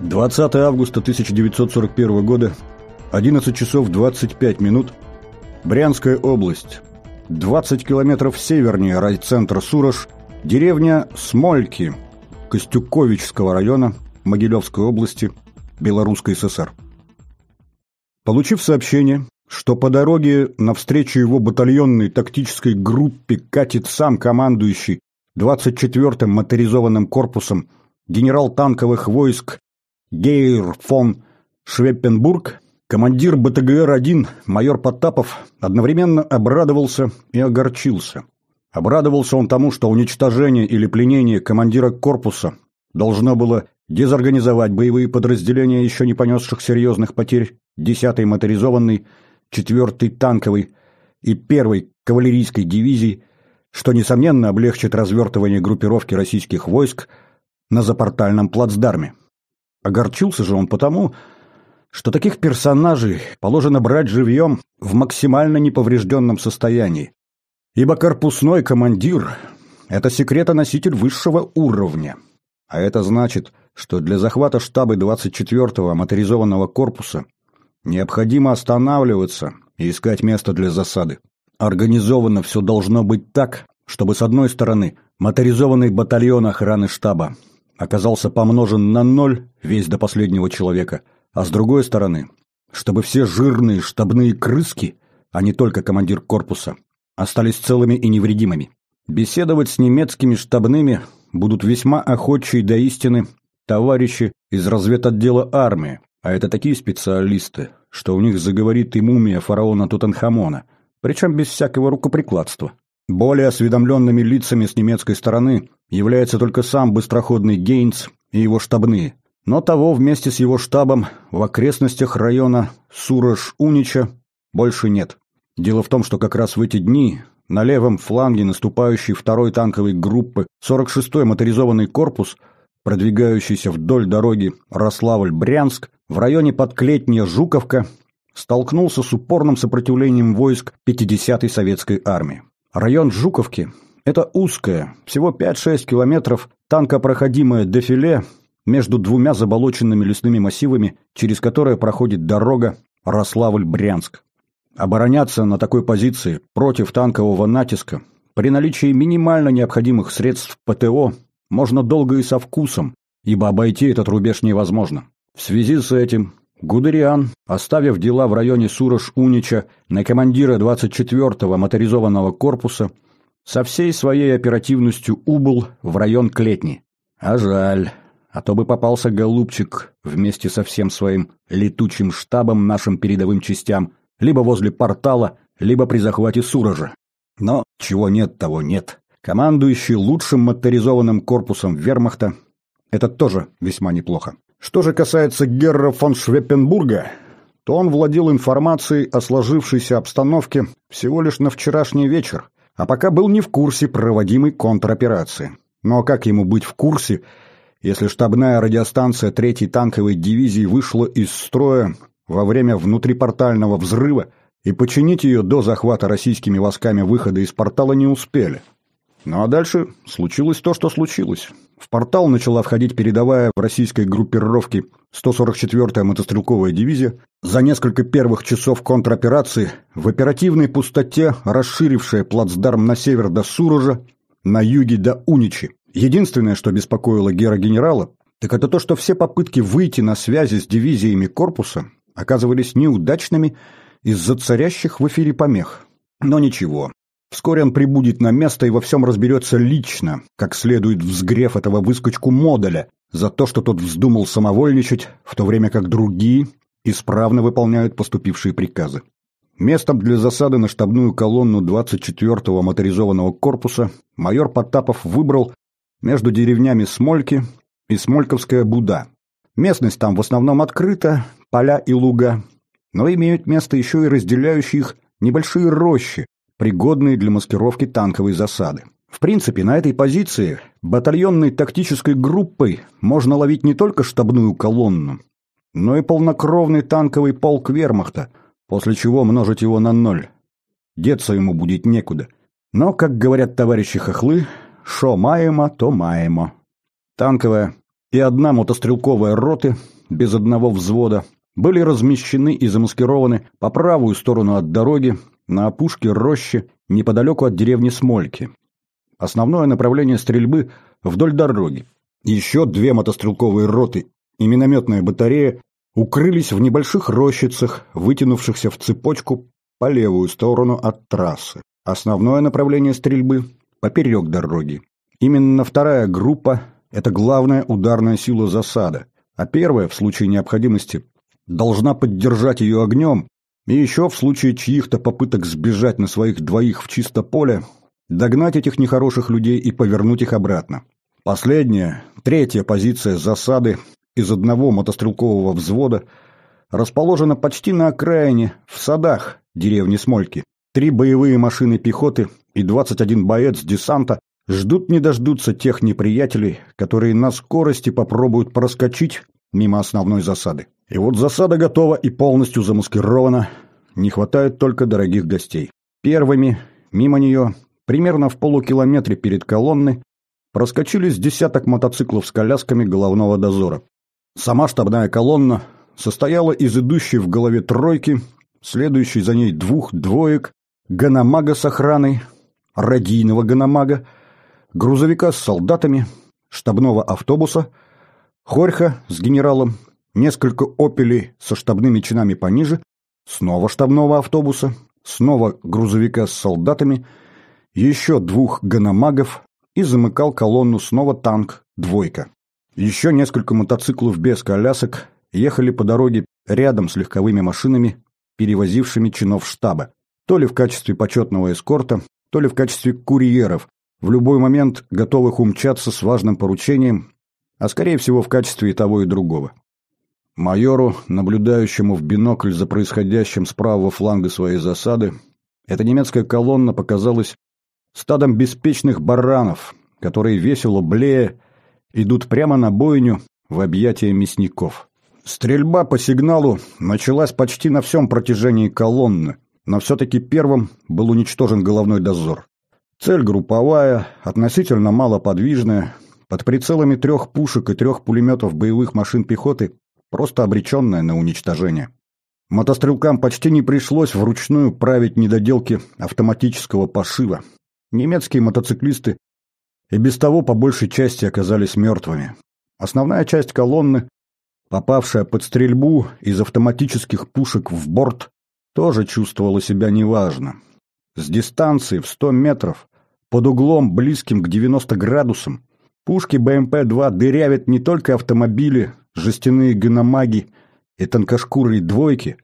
20 августа 1941 года, 11 часов 25 минут, Брянская область, 20 километров севернее райцентра Сурож, деревня Смольки, Костюковичского района, Могилевской области, Белорусской ССР. Получив сообщение, что по дороге навстречу его батальонной тактической группе катит сам командующий 24-м моторизованным корпусом генерал танковых войск Гейр фон Швеппенбург, командир БТГР-1 майор Потапов одновременно обрадовался и огорчился. Обрадовался он тому, что уничтожение или пленение командира корпуса должно было дезорганизовать боевые подразделения, еще не понесших серьезных потерь 10-й моторизованной 4-й танковой и 1-й кавалерийской дивизий, что, несомненно, облегчит развертывание группировки российских войск на запортальном плацдарме. Огорчился же он потому, что таких персонажей положено брать живьем в максимально неповрежденном состоянии, ибо корпусной командир – это секретоноситель высшего уровня. А это значит, что для захвата штаба 24-го моторизованного корпуса необходимо останавливаться и искать место для засады. Организовано все должно быть так, чтобы с одной стороны моторизованный батальон охраны штаба оказался помножен на ноль весь до последнего человека, а с другой стороны, чтобы все жирные штабные крыски, а не только командир корпуса, остались целыми и невредимыми. Беседовать с немецкими штабными будут весьма охочие до истины товарищи из разведотдела армии, а это такие специалисты, что у них заговорит и мумия фараона Тутанхамона, причем без всякого рукоприкладства. Более осведомленными лицами с немецкой стороны является только сам быстроходный Гейнц и его штабные, но того вместе с его штабом в окрестностях района Сурож-Унича больше нет. Дело в том, что как раз в эти дни на левом фланге наступающей второй танковой группы 46-й моторизованный корпус, продвигающийся вдоль дороги Рославль-Брянск, в районе Подклетня-Жуковка, столкнулся с упорным сопротивлением войск 50-й советской армии. Район Жуковки – это узкое, всего 5-6 километров, танкопроходимое дефиле между двумя заболоченными лесными массивами, через которое проходит дорога Рославль-Брянск. Обороняться на такой позиции против танкового натиска при наличии минимально необходимых средств ПТО можно долго и со вкусом, ибо обойти этот рубеж невозможно. В связи с этим Гудериан, оставив дела в районе Сурож-Унича на командира 24-го моторизованного корпуса, со всей своей оперативностью убыл в район Клетни. А жаль, а то бы попался голубчик вместе со всем своим летучим штабом нашим передовым частям, либо возле портала, либо при захвате Суража. Но чего нет, того нет. Командующий лучшим моторизованным корпусом вермахта – это тоже весьма неплохо. Что же касается Герра фон Швеппенбурга, то он владел информацией о сложившейся обстановке всего лишь на вчерашний вечер, а пока был не в курсе проводимой контроперации. Но как ему быть в курсе, если штабная радиостанция 3-й танковой дивизии вышла из строя во время внутрипортального взрыва, и починить ее до захвата российскими войсками выхода из портала не успели? Ну а дальше случилось то, что случилось. В портал начала входить передовая в российской группировке 144-я мотострелковая дивизия. За несколько первых часов контроперации в оперативной пустоте, расширившая плацдарм на север до Сурожа, на юге до Уничи. Единственное, что беспокоило гера-генерала, так это то, что все попытки выйти на связи с дивизиями корпуса оказывались неудачными из-за царящих в эфире помех. Но ничего, Вскоре он прибудет на место и во всем разберется лично, как следует взгрев этого выскочку модуля за то, что тот вздумал самовольничать, в то время как другие исправно выполняют поступившие приказы. Местом для засады на штабную колонну 24-го моторизованного корпуса майор Потапов выбрал между деревнями Смольки и Смольковская Буда. Местность там в основном открыта, поля и луга, но имеют место еще и разделяющие их небольшие рощи, пригодные для маскировки танковой засады. В принципе, на этой позиции батальонной тактической группой можно ловить не только штабную колонну, но и полнокровный танковый полк вермахта, после чего множить его на ноль. Деться ему будет некуда. Но, как говорят товарищи хохлы, шо маемо, то маемо. Танковая и одна мотострелковая роты, без одного взвода, были размещены и замаскированы по правую сторону от дороги, на опушке рощи, неподалеку от деревни Смольки. Основное направление стрельбы вдоль дороги. Еще две мотострелковые роты и минометная батарея укрылись в небольших рощицах, вытянувшихся в цепочку по левую сторону от трассы. Основное направление стрельбы – поперек дороги. Именно вторая группа – это главная ударная сила засады, а первая, в случае необходимости, должна поддержать ее огнем и еще в случае чьих-то попыток сбежать на своих двоих в чисто поле, догнать этих нехороших людей и повернуть их обратно. Последняя, третья позиция засады из одного мотострелкового взвода расположена почти на окраине, в садах деревни Смольки. Три боевые машины пехоты и 21 боец десанта ждут не дождутся тех неприятелей, которые на скорости попробуют проскочить мимо основной засады. И вот засада готова и полностью замаскирована. Не хватает только дорогих гостей. Первыми, мимо нее, примерно в полукилометре перед колонной, проскочили с десяток мотоциклов с колясками головного дозора. Сама штабная колонна состояла из идущей в голове тройки, следующей за ней двух двоек, ганамага с охраной, радийного ганамага, грузовика с солдатами, штабного автобуса, хорьха с генералом, несколько опелей со штабными чинами пониже, снова штабного автобуса, снова грузовика с солдатами, еще двух ганамагов и замыкал колонну снова танк «двойка». Еще несколько мотоциклов без колясок ехали по дороге рядом с легковыми машинами, перевозившими чинов штаба то ли в качестве почетного эскорта, то ли в качестве курьеров, в любой момент готовых умчаться с важным поручением, а скорее всего в качестве и того, и другого. Майору, наблюдающему в бинокль за происходящим с правого фланга своей засады, эта немецкая колонна показалась стадом беспечных баранов, которые весело блея идут прямо на бойню в объятия мясников. Стрельба по сигналу началась почти на всем протяжении колонны, но все-таки первым был уничтожен головной дозор. Цель групповая, относительно малоподвижная, под прицелами трех пушек и трех пулеметов боевых машин пехоты, просто обреченная на уничтожение. Мотострелкам почти не пришлось вручную править недоделки автоматического пошива. Немецкие мотоциклисты и без того по большей части оказались мертвыми. Основная часть колонны, попавшая под стрельбу из автоматических пушек в борт, тоже чувствовала себя неважно. С дистанции в 100 метров, под углом, близким к 90 градусам, пушки БМП-2 дырявят не только автомобили, жестяные гономаги и тонкошкурые двойки,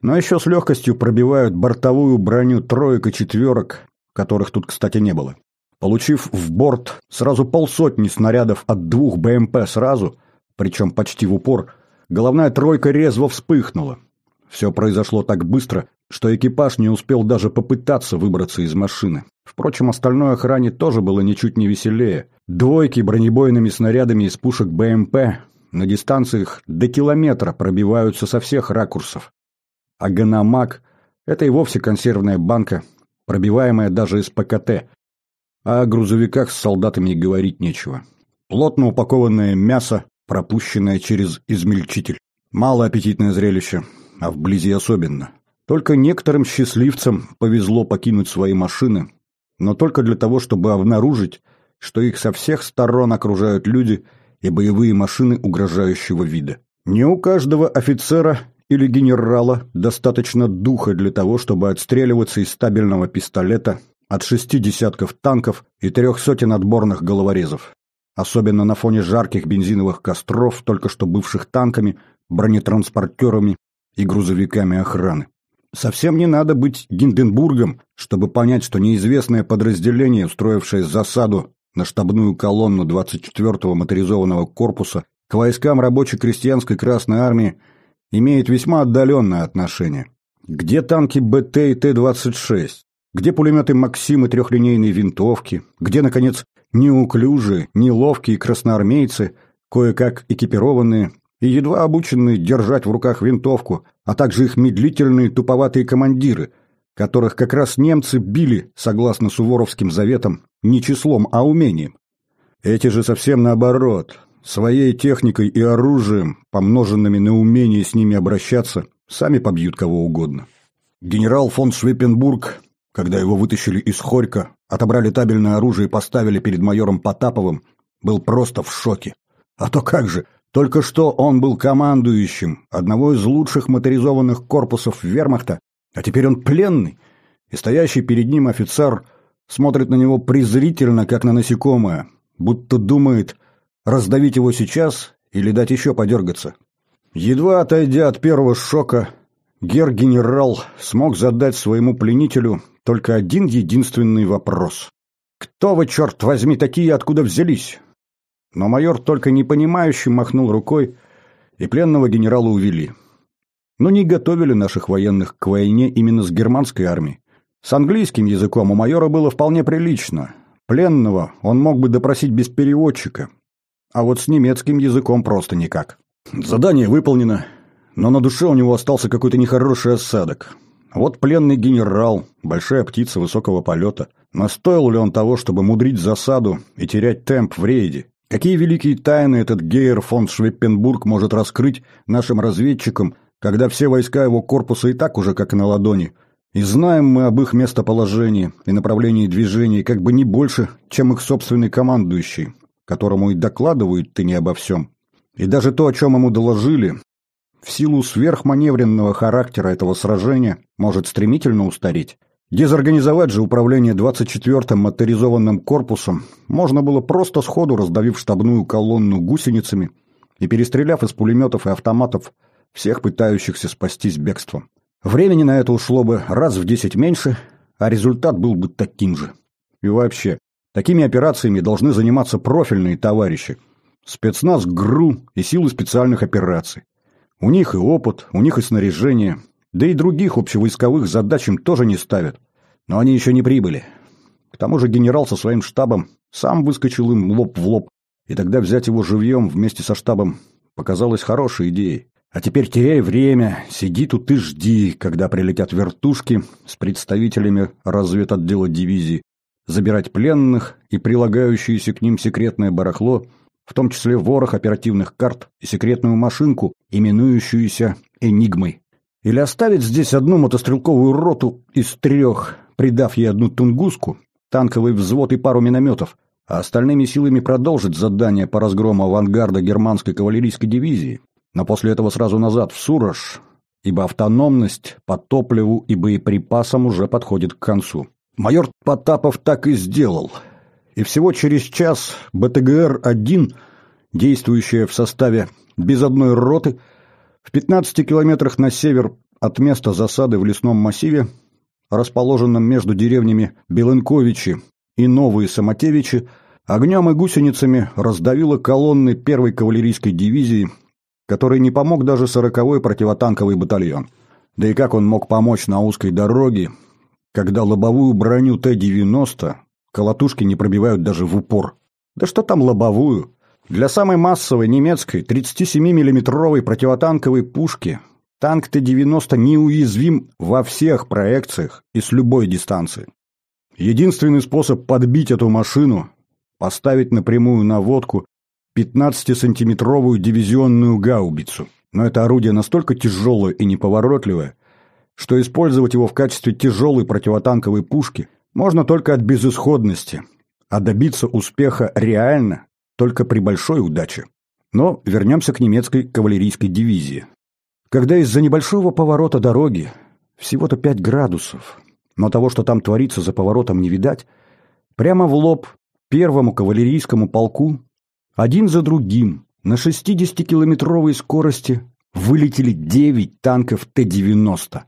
но еще с легкостью пробивают бортовую броню троек и четверок, которых тут, кстати, не было. Получив в борт сразу полсотни снарядов от двух БМП сразу, причем почти в упор, головная тройка резво вспыхнула. Все произошло так быстро, что экипаж не успел даже попытаться выбраться из машины. Впрочем, остальной охране тоже было ничуть не веселее. Двойки бронебойными снарядами из пушек БМП на дистанциях до километра пробиваются со всех ракурсов. А Ганамак — это и вовсе консервная банка, пробиваемая даже из ПКТ. А о грузовиках с солдатами и говорить нечего. Плотно упакованное мясо, пропущенное через измельчитель. Малоаппетитное зрелище, а вблизи особенно. Только некоторым счастливцам повезло покинуть свои машины, но только для того, чтобы обнаружить, что их со всех сторон окружают люди и боевые машины угрожающего вида. Не у каждого офицера или генерала достаточно духа для того, чтобы отстреливаться из стабильного пистолета от шести десятков танков и трех сотен отборных головорезов. Особенно на фоне жарких бензиновых костров, только что бывших танками, бронетранспортерами и грузовиками охраны. Совсем не надо быть Гинденбургом, чтобы понять, что неизвестное подразделение, устроившее засаду на штабную колонну 24-го моторизованного корпуса к войскам рабоче-крестьянской Красной Армии, имеет весьма отдаленное отношение. Где танки БТ и Т-26? Где пулеметы «Максим» и трехлинейные винтовки? Где, наконец, неуклюжие, неловкие красноармейцы, кое-как экипированные и едва обученные держать в руках винтовку, а также их медлительные туповатые командиры, которых как раз немцы били, согласно суворовским заветам, не числом, а умением. Эти же совсем наоборот, своей техникой и оружием, помноженными на умение с ними обращаться, сами побьют кого угодно. Генерал фон Швепенбург, когда его вытащили из Хорька, отобрали табельное оружие и поставили перед майором Потаповым, был просто в шоке. А то как же, только что он был командующим одного из лучших моторизованных корпусов вермахта, а теперь он пленный, и стоящий перед ним офицер смотрит на него презрительно, как на насекомое, будто думает, раздавить его сейчас или дать еще подергаться. Едва отойдя от первого шока, гер-генерал смог задать своему пленителю только один единственный вопрос. «Кто вы, черт возьми, такие, откуда взялись?» Но майор только непонимающе махнул рукой, и пленного генерала увели. Но не готовили наших военных к войне именно с германской армией. С английским языком у майора было вполне прилично. Пленного он мог бы допросить без переводчика. А вот с немецким языком просто никак. Задание выполнено, но на душе у него остался какой-то нехороший осадок. Вот пленный генерал, большая птица высокого полета. Настоил ли он того, чтобы мудрить засаду и терять темп в рейде? Какие великие тайны этот Гейер фон Швеппенбург может раскрыть нашим разведчикам, когда все войска его корпуса и так уже как на ладони? И знаем мы об их местоположении и направлении движения как бы не больше, чем их собственный командующий, которому и докладывают ты не обо всем. И даже то, о чем ему доложили, в силу сверхманевренного характера этого сражения, может стремительно устареть. Дезорганизовать же управление 24-м моторизованным корпусом можно было просто сходу раздавив штабную колонну гусеницами и перестреляв из пулеметов и автоматов всех пытающихся спастись бегством. Времени на это ушло бы раз в десять меньше, а результат был бы таким же. И вообще, такими операциями должны заниматься профильные товарищи. Спецназ ГРУ и силы специальных операций. У них и опыт, у них и снаряжение, да и других общевойсковых задач им тоже не ставят. Но они еще не прибыли. К тому же генерал со своим штабом сам выскочил им лоб в лоб, и тогда взять его живьем вместе со штабом показалось хорошей идеей. А теперь теряй время, сиди тут и жди, когда прилетят вертушки с представителями разведотдела дивизии, забирать пленных и прилагающееся к ним секретное барахло, в том числе ворох оперативных карт и секретную машинку, именующуюся «Энигмой». Или оставить здесь одну мотострелковую роту из трех, придав ей одну тунгуску, танковый взвод и пару минометов, а остальными силами продолжить задание по разгрому авангарда германской кавалерийской дивизии, но после этого сразу назад, в Сурож, ибо автономность по топливу и боеприпасам уже подходит к концу. Майор Потапов так и сделал. И всего через час БТГР-1, действующая в составе без одной роты, в 15 километрах на север от места засады в лесном массиве, расположенном между деревнями Белынковичи и Новые Самотевичи, огнем и гусеницами раздавило колонны первой кавалерийской дивизии, которой не помог даже сороковой противотанковый батальон. Да и как он мог помочь на узкой дороге, когда лобовую броню Т-90 колотушки не пробивают даже в упор? Да что там лобовую? Для самой массовой немецкой 37 миллиметровой противотанковой пушки танк Т-90 неуязвим во всех проекциях и с любой дистанции. Единственный способ подбить эту машину – поставить напрямую наводку 15-сантиметровую дивизионную гаубицу. Но это орудие настолько тяжелое и неповоротливое, что использовать его в качестве тяжелой противотанковой пушки можно только от безысходности, а добиться успеха реально только при большой удаче. Но вернемся к немецкой кавалерийской дивизии. Когда из-за небольшого поворота дороги, всего-то 5 градусов, но того, что там творится за поворотом не видать, прямо в лоб первому кавалерийскому полку один за другим на 60-километровой скорости вылетели 9 танков Т-90.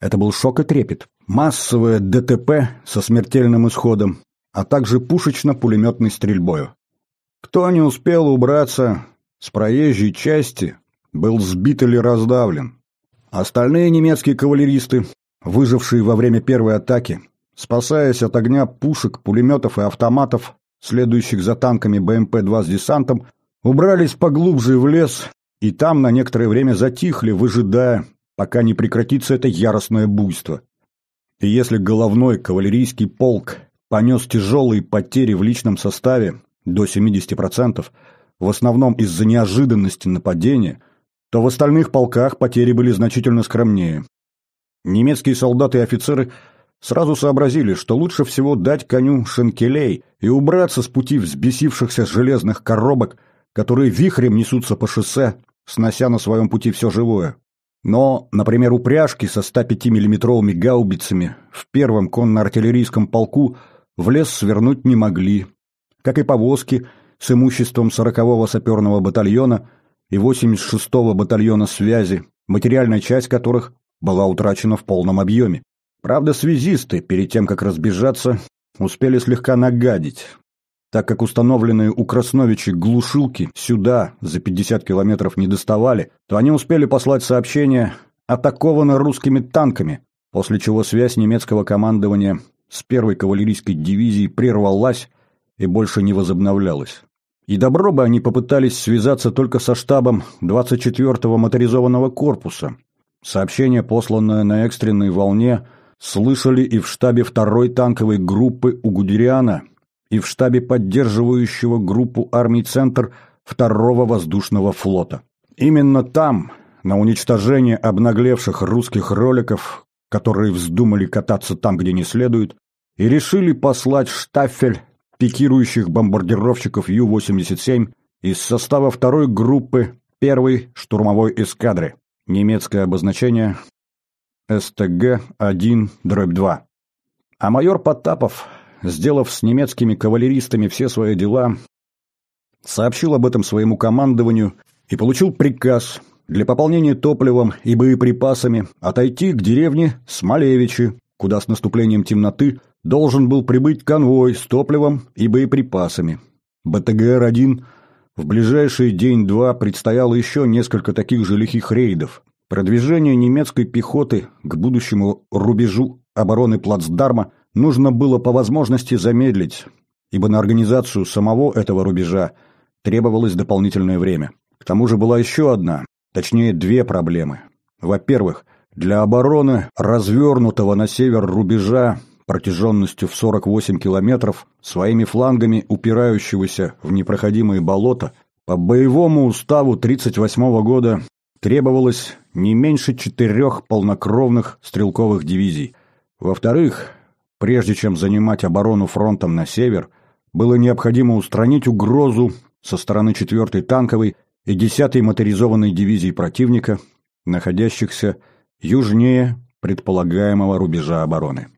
Это был шок и трепет. Массовое ДТП со смертельным исходом, а также пушечно-пулеметной стрельбою. Кто не успел убраться с проезжей части, был сбит или раздавлен. Остальные немецкие кавалеристы, выжившие во время первой атаки, спасаясь от огня пушек, пулеметов и автоматов, следующих за танками БМП-2 с десантом, убрались поглубже в лес и там на некоторое время затихли, выжидая, пока не прекратится это яростное буйство. И если головной кавалерийский полк понес тяжелые потери в личном составе, до 70%, в основном из-за неожиданности нападения, то в остальных полках потери были значительно скромнее. Немецкие солдаты и офицеры сразу сообразили, что лучше всего дать коню шенкелей и убраться с пути взбесившихся железных коробок, которые вихрем несутся по шоссе, снося на своем пути все живое. Но, например, упряжки со 105 миллиметровыми гаубицами в первом конно-артиллерийском полку в лес свернуть не могли, как и повозки с имуществом 40-го саперного батальона и 86-го батальона связи, материальная часть которых была утрачена в полном объеме. Правда, связисты, перед тем, как разбежаться, успели слегка нагадить, так как установленные у Красновичей глушилки сюда за 50 километров не доставали, то они успели послать сообщение «атаковано русскими танками», после чего связь немецкого командования с первой кавалерийской дивизией прервалась и больше не возобновлялась. И добро бы они попытались связаться только со штабом 24-го моторизованного корпуса. Сообщение, посланное на экстренной волне, слышали и в штабе второй танковой группы у Гудериана, и в штабе поддерживающего группу армий «Центр» второго воздушного флота. Именно там, на уничтожение обнаглевших русских роликов, которые вздумали кататься там, где не следует, и решили послать штафель пикирующих бомбардировщиков Ю-87 из состава второй группы первой штурмовой эскадры. Немецкое обозначение СТГ-1-2. А майор Потапов, сделав с немецкими кавалеристами все свои дела, сообщил об этом своему командованию и получил приказ для пополнения топливом и боеприпасами отойти к деревне Смолевичи, куда с наступлением темноты должен был прибыть конвой с топливом и боеприпасами. БТГР-1 в ближайший день-два предстояло еще несколько таких же лихих рейдов. Продвижение немецкой пехоты к будущему рубежу обороны плацдарма нужно было по возможности замедлить, ибо на организацию самого этого рубежа требовалось дополнительное время. К тому же была еще одна, точнее две проблемы. Во-первых, для обороны развернутого на север рубежа протяженностью в 48 километров, своими флангами упирающегося в непроходимые болота, по боевому уставу 1938 года требовалось не меньше четырех полнокровных стрелковых дивизий. Во-вторых, прежде чем занимать оборону фронтом на север, было необходимо устранить угрозу со стороны 4-й танковой и 10-й моторизованной дивизии противника, находящихся южнее предполагаемого рубежа обороны.